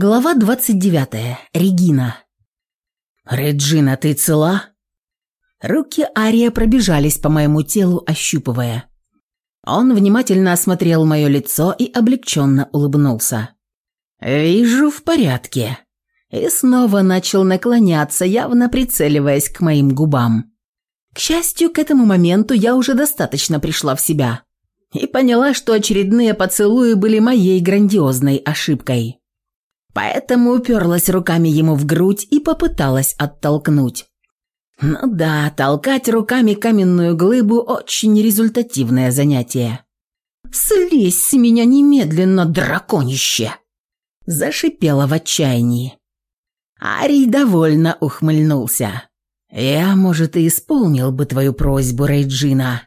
Глава 29. Регина. «Реджина, ты цела?» Руки Ария пробежались по моему телу, ощупывая. Он внимательно осмотрел мое лицо и облегченно улыбнулся. «Вижу, в порядке». И снова начал наклоняться, явно прицеливаясь к моим губам. К счастью, к этому моменту я уже достаточно пришла в себя и поняла, что очередные поцелуи были моей грандиозной ошибкой поэтому уперлась руками ему в грудь и попыталась оттолкнуть. Ну да, толкать руками каменную глыбу – очень результативное занятие. «Слезь с меня немедленно, драконище!» – зашипела в отчаянии. Арий довольно ухмыльнулся. «Я, может, и исполнил бы твою просьбу, Рейджина.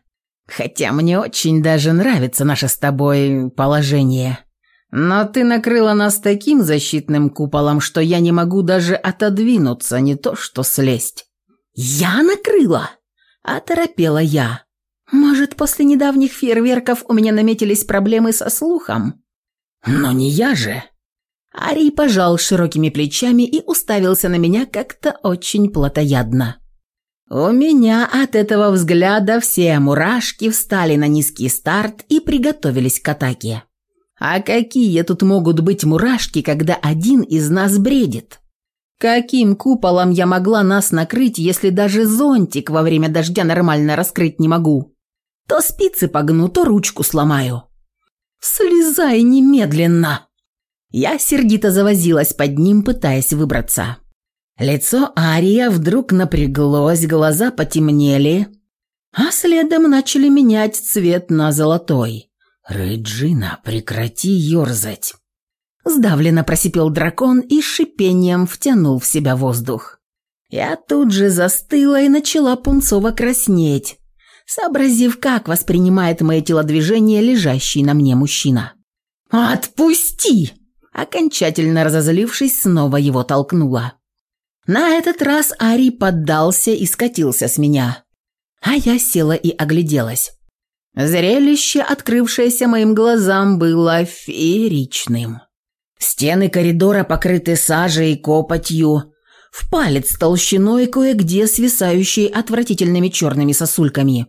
Хотя мне очень даже нравится наше с тобой положение. Но ты накрыла нас таким защитным куполом, что я не могу даже отодвинуться, не то что слезть». «Я накрыла?» – оторопела я. «Может, после недавних фейерверков у меня наметились проблемы со слухом?» «Но не я же!» Ари пожал широкими плечами и уставился на меня как-то очень плотоядно. У меня от этого взгляда все мурашки встали на низкий старт и приготовились к атаке. А какие тут могут быть мурашки, когда один из нас бредит? Каким куполом я могла нас накрыть, если даже зонтик во время дождя нормально раскрыть не могу? То спицы погну, то ручку сломаю. Слезай немедленно!» Я сердито завозилась под ним, пытаясь выбраться. Лицо Ария вдруг напряглось, глаза потемнели, а следом начали менять цвет на золотой. «Реджина, прекрати ерзать!» Сдавленно просипел дракон и шипением втянул в себя воздух. Я тут же застыла и начала пунцово краснеть, сообразив, как воспринимает мое телодвижение лежащий на мне мужчина. «Отпусти!» Окончательно разозлившись, снова его толкнула. На этот раз Ари поддался и скатился с меня. А я села и огляделась. Зрелище, открывшееся моим глазам, было фееричным. Стены коридора покрыты сажей и копотью, в палец толщиной кое-где свисающей отвратительными черными сосульками.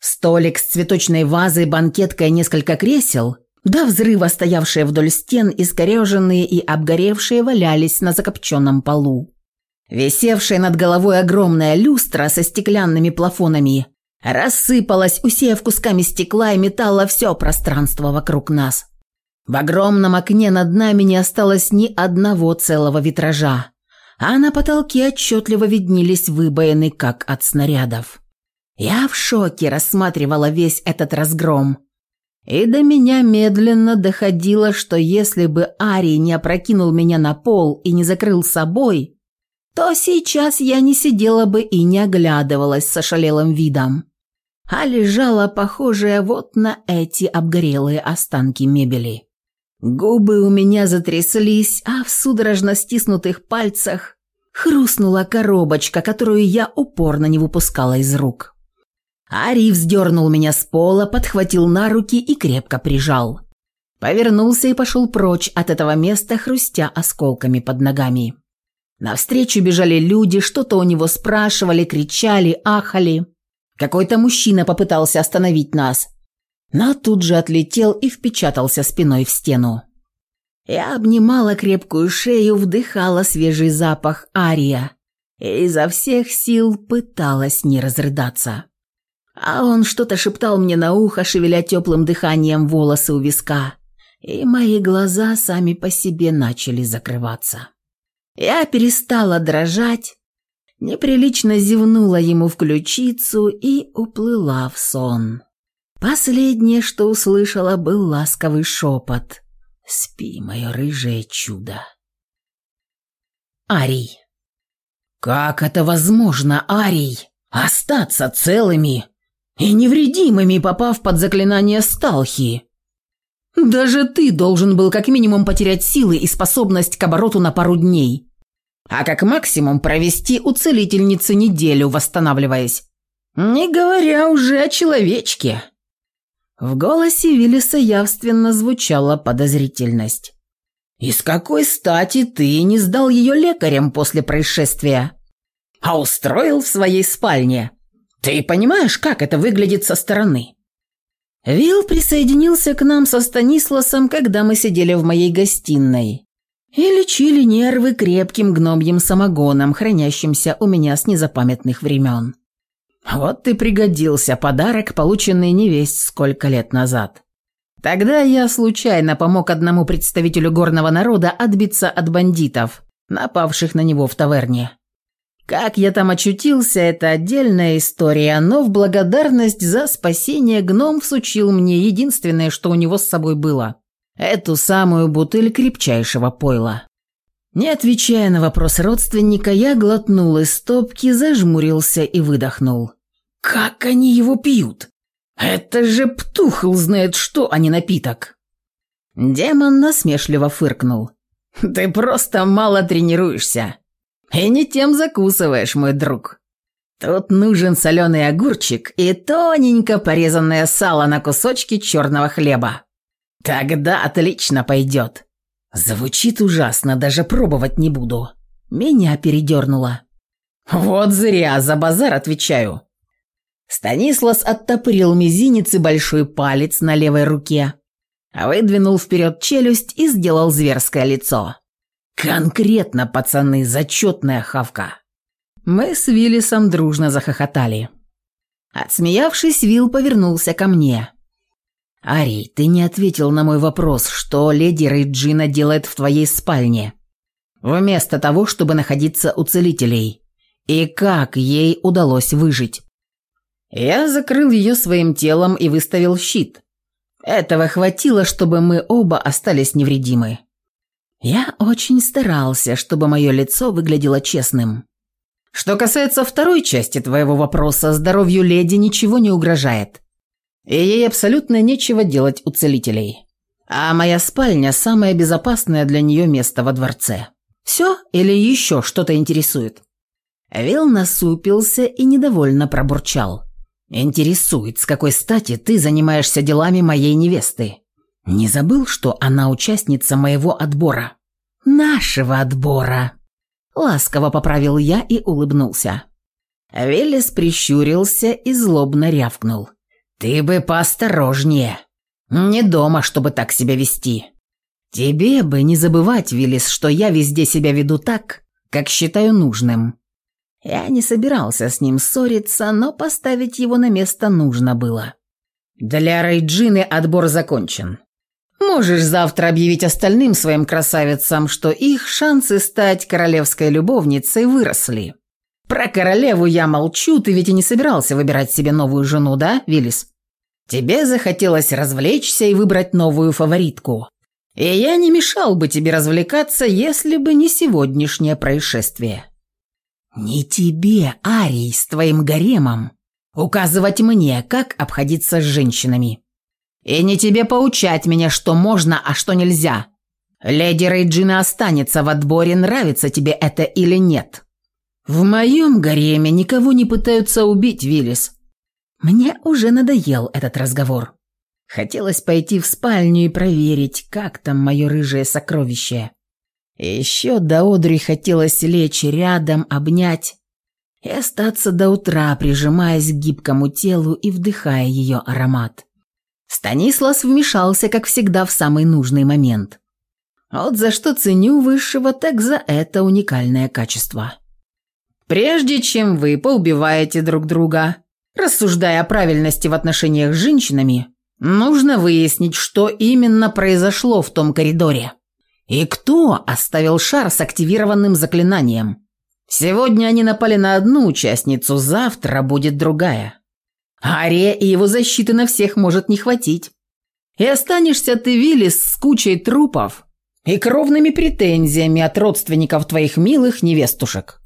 Столик с цветочной вазой, банкетка и несколько кресел, до взрыва стоявшие вдоль стен, искореженные и обгоревшие, валялись на закопченном полу. Висевшая над головой огромная люстра со стеклянными плафонами рассыпалось, усеяв кусками стекла и металла все пространство вокруг нас. В огромном окне над нами не осталось ни одного целого витража, а на потолке отчетливо виднелись выбоины, как от снарядов. Я в шоке рассматривала весь этот разгром. И до меня медленно доходило, что если бы Арий не опрокинул меня на пол и не закрыл собой, то сейчас я не сидела бы и не оглядывалась с ошалелым видом а лежала похожая вот на эти обгорелые останки мебели. Губы у меня затряслись, а в судорожно стиснутых пальцах хрустнула коробочка, которую я упорно не выпускала из рук. Ари вздернул меня с пола, подхватил на руки и крепко прижал. Повернулся и пошел прочь от этого места, хрустя осколками под ногами. Навстречу бежали люди, что-то у него спрашивали, кричали, ахали. Какой-то мужчина попытался остановить нас, но тут же отлетел и впечатался спиной в стену. Я обнимала крепкую шею, вдыхала свежий запах ария и изо всех сил пыталась не разрыдаться. А он что-то шептал мне на ухо, шевеля теплым дыханием волосы у виска, и мои глаза сами по себе начали закрываться. Я перестала дрожать, неприлично зевнула ему в ключицу и уплыла в сон. Последнее, что услышала, был ласковый шепот. «Спи, мое рыжее чудо!» Арий. «Как это возможно, Арий? Остаться целыми и невредимыми, попав под заклинание Сталхи? Даже ты должен был как минимум потерять силы и способность к обороту на пару дней а как максимум провести у целительницы неделю, восстанавливаясь. Не говоря уже о человечке. В голосе Виллиса явственно звучала подозрительность. «И с какой стати ты не сдал ее лекарем после происшествия, а устроил в своей спальне? Ты понимаешь, как это выглядит со стороны?» Вил присоединился к нам со Станисласом, когда мы сидели в моей гостиной и лечили нервы крепким гномьим самогоном, хранящимся у меня с незапамятных времен. Вот ты пригодился подарок, полученный невесть сколько лет назад. Тогда я случайно помог одному представителю горного народа отбиться от бандитов, напавших на него в таверне. Как я там очутился, это отдельная история, но в благодарность за спасение гном всучил мне единственное, что у него с собой было – эту самую бутыль крепчайшего пойла. Не отвечая на вопрос родственника, я глотнул из стопки, зажмурился и выдохнул. «Как они его пьют? Это же Птухл знает что, а не напиток!» Демон насмешливо фыркнул. «Ты просто мало тренируешься. И не тем закусываешь, мой друг. Тут нужен соленый огурчик и тоненько порезанное сало на кусочки черного хлеба. «Тогда отлично пойдет». Звучит ужасно, даже пробовать не буду. Меня передернуло. «Вот зря, за базар отвечаю». Станислас оттопырил мизинец и большой палец на левой руке, а выдвинул вперед челюсть и сделал зверское лицо. «Конкретно, пацаны, зачетная хавка!» Мы с Виллисом дружно захохотали. Отсмеявшись, Вил повернулся ко мне. «Ари, ты не ответил на мой вопрос, что леди Рейджина делает в твоей спальне, вместо того, чтобы находиться у целителей, и как ей удалось выжить?» Я закрыл ее своим телом и выставил щит. Этого хватило, чтобы мы оба остались невредимы. Я очень старался, чтобы мое лицо выглядело честным. Что касается второй части твоего вопроса, здоровью леди ничего не угрожает и ей абсолютно нечего делать у целителей. А моя спальня – самое безопасное для нее место во дворце. Все или еще что-то интересует?» Вил насупился и недовольно пробурчал. «Интересует, с какой стати ты занимаешься делами моей невесты? Не забыл, что она участница моего отбора?» «Нашего отбора!» Ласково поправил я и улыбнулся. Велес прищурился и злобно рявкнул. «Ты бы поосторожнее. Не дома, чтобы так себя вести. Тебе бы не забывать, Виллис, что я везде себя веду так, как считаю нужным». Я не собирался с ним ссориться, но поставить его на место нужно было. «Для Рейджины отбор закончен. Можешь завтра объявить остальным своим красавицам, что их шансы стать королевской любовницей выросли». «Про королеву я молчу, ты ведь и не собирался выбирать себе новую жену, да, Виллис? Тебе захотелось развлечься и выбрать новую фаворитку. И я не мешал бы тебе развлекаться, если бы не сегодняшнее происшествие». «Не тебе, Арий, с твоим гаремом, указывать мне, как обходиться с женщинами. И не тебе поучать меня, что можно, а что нельзя. Леди Рейджина останется в отборе, нравится тебе это или нет». В моем гареме никого не пытаются убить, Виллис. Мне уже надоел этот разговор. Хотелось пойти в спальню и проверить, как там мое рыжее сокровище. Еще до Одри хотелось лечь рядом, обнять и остаться до утра, прижимаясь к гибкому телу и вдыхая ее аромат. Станислав вмешался, как всегда, в самый нужный момент. Вот за что ценю высшего, так за это уникальное качество. Прежде чем вы поубиваете друг друга, рассуждая о правильности в отношениях с женщинами, нужно выяснить, что именно произошло в том коридоре. И кто оставил шар с активированным заклинанием. Сегодня они напали на одну участницу, завтра будет другая. Ария и его защиты на всех может не хватить. И останешься ты, Виллис, с кучей трупов и кровными претензиями от родственников твоих милых невестушек.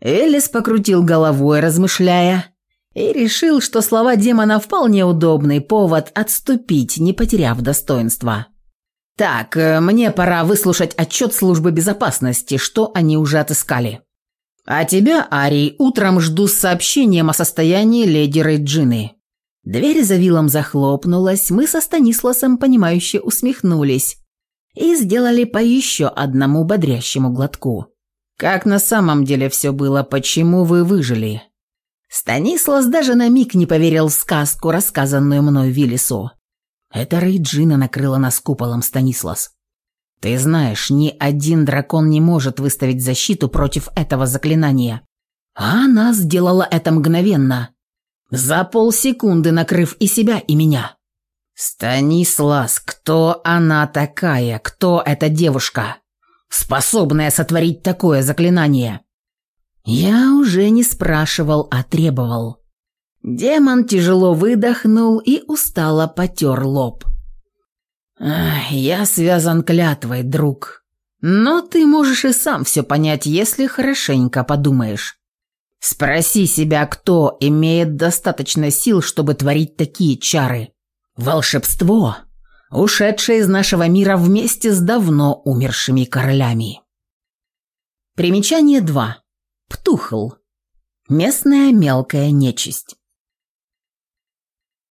Элис покрутил головой, размышляя, и решил, что слова демона вполне удобный повод отступить, не потеряв достоинства. «Так, э, мне пора выслушать отчет службы безопасности, что они уже отыскали. А тебя, Арий, утром жду с сообщением о состоянии леди Рейджины». Дверь за вилом захлопнулась, мы со Станисласом, понимающе усмехнулись и сделали по еще одному бодрящему глотку. Как на самом деле все было, почему вы выжили?» Станислав даже на миг не поверил в сказку, рассказанную мной Виллису. Это Рейджина накрыла нас куполом, Станислас. Ты знаешь, ни один дракон не может выставить защиту против этого заклинания. А она сделала это мгновенно. За полсекунды накрыв и себя, и меня. Станислас, кто она такая? Кто эта девушка? способная сотворить такое заклинание?» Я уже не спрашивал, а требовал. Демон тяжело выдохнул и устало потер лоб. «Я связан клятвой, друг. Но ты можешь и сам все понять, если хорошенько подумаешь. Спроси себя, кто имеет достаточно сил, чтобы творить такие чары. Волшебство ушедшая из нашего мира вместе с давно умершими королями. Примечание 2. Птухл. Местная мелкая нечисть.